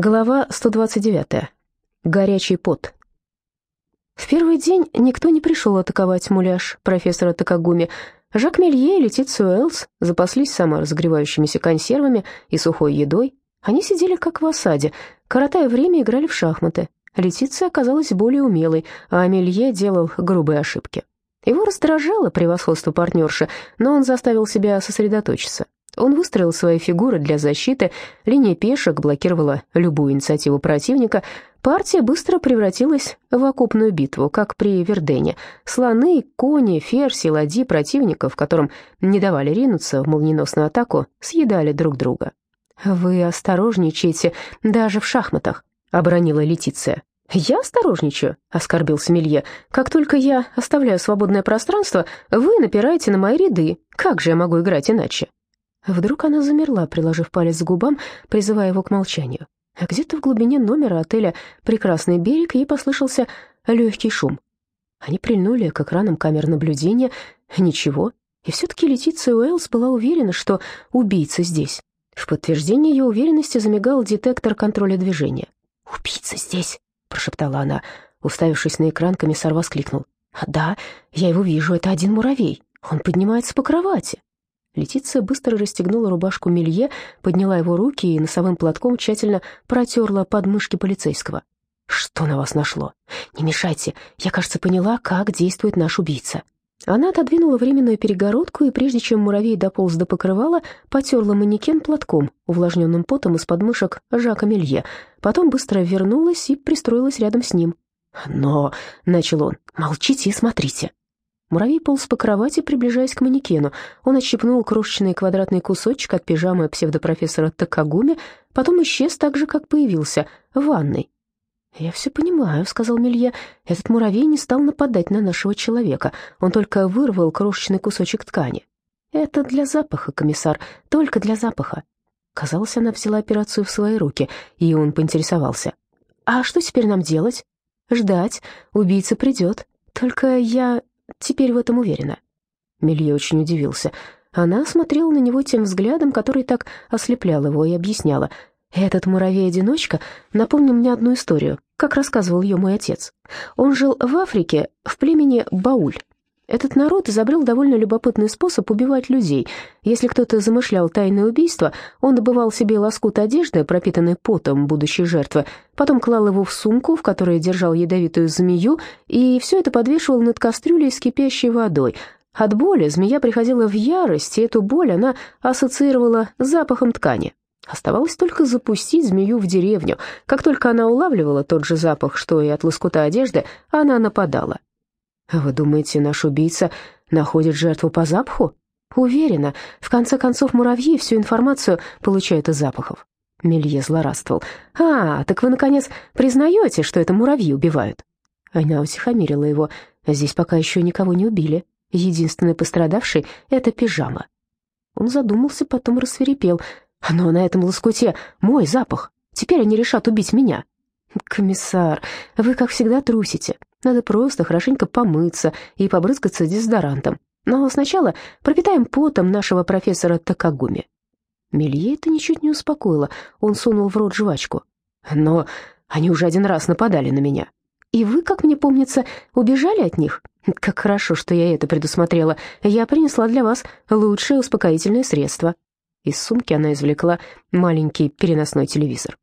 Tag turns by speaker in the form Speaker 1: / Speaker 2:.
Speaker 1: Глава 129. Горячий пот. В первый день никто не пришел атаковать муляж профессора Такагуми. Жак Мелье и Летицию Уэллс запаслись саморазогревающимися консервами и сухой едой. Они сидели как в осаде, коротая время играли в шахматы. Летиция оказалась более умелой, а Мелье делал грубые ошибки. Его раздражало превосходство партнерши, но он заставил себя сосредоточиться. Он выстроил свои фигуры для защиты, линия пешек блокировала любую инициативу противника. Партия быстро превратилась в окопную битву, как при Вердене. Слоны, кони, ферси, ладьи противников, которым не давали ринуться в молниеносную атаку, съедали друг друга. «Вы осторожничаете даже в шахматах», — оборонила Летиция. «Я осторожничаю», — оскорбился Мелье. «Как только я оставляю свободное пространство, вы напираете на мои ряды. Как же я могу играть иначе?» Вдруг она замерла, приложив палец к губам, призывая его к молчанию. А где-то в глубине номера отеля «Прекрасный берег» ей послышался легкий шум. Они прильнули к экранам камер наблюдения. Ничего. И все-таки Летиция Уэллс была уверена, что убийца здесь. В подтверждение ее уверенности замигал детектор контроля движения. «Убийца здесь!» — прошептала она. Уставившись на экран, комиссар воскликнул. «Да, я его вижу, это один муравей. Он поднимается по кровати». Летиция быстро расстегнула рубашку Мелье, подняла его руки и носовым платком тщательно протерла подмышки полицейского. «Что на вас нашло? Не мешайте, я, кажется, поняла, как действует наш убийца». Она отодвинула временную перегородку, и прежде чем муравей дополз до покрывала, потерла манекен платком, увлажненным потом из подмышек Жака Мелье. Потом быстро вернулась и пристроилась рядом с ним. «Но...» — начал он. «Молчите и смотрите». Муравей полз по кровати, приближаясь к манекену. Он отщипнул крошечный квадратный кусочек от пижамы псевдопрофессора Такагуми, потом исчез так же, как появился, в ванной. «Я все понимаю», — сказал Мелье. «Этот муравей не стал нападать на нашего человека. Он только вырвал крошечный кусочек ткани». «Это для запаха, комиссар, только для запаха». Казалось, она взяла операцию в свои руки, и он поинтересовался. «А что теперь нам делать?» «Ждать. Убийца придет. Только я теперь в этом уверена». Мелье очень удивился. Она смотрела на него тем взглядом, который так ослеплял его, и объясняла. «Этот муравей-одиночка напомнил мне одну историю, как рассказывал ее мой отец. Он жил в Африке в племени Бауль. Этот народ изобрел довольно любопытный способ убивать людей. Если кто-то замышлял тайное убийство, он добывал себе лоскут одежды, пропитанный потом будущей жертвы, потом клал его в сумку, в которой держал ядовитую змею, и все это подвешивал над кастрюлей с кипящей водой. От боли змея приходила в ярость, и эту боль она ассоциировала с запахом ткани. Оставалось только запустить змею в деревню. Как только она улавливала тот же запах, что и от лоскута одежды, она нападала. Вы думаете, наш убийца находит жертву по запаху? Уверена. В конце концов, муравьи всю информацию получают из запахов. Мелье злорадствовал. «А, так вы, наконец, признаете, что это муравьи убивают?» Она утихомирила его. «Здесь пока еще никого не убили. Единственный пострадавший — это пижама». Он задумался, потом рассверепел. «Но на этом лоскуте мой запах. Теперь они решат убить меня». «Комиссар, вы, как всегда, трусите. Надо просто хорошенько помыться и побрызгаться дезодорантом. Но сначала пропитаем потом нашего профессора Такагуми». Мелье это ничуть не успокоило. Он сунул в рот жвачку. «Но они уже один раз нападали на меня. И вы, как мне помнится, убежали от них? Как хорошо, что я это предусмотрела. Я принесла для вас лучшее успокоительное средство». Из сумки она извлекла маленький переносной телевизор.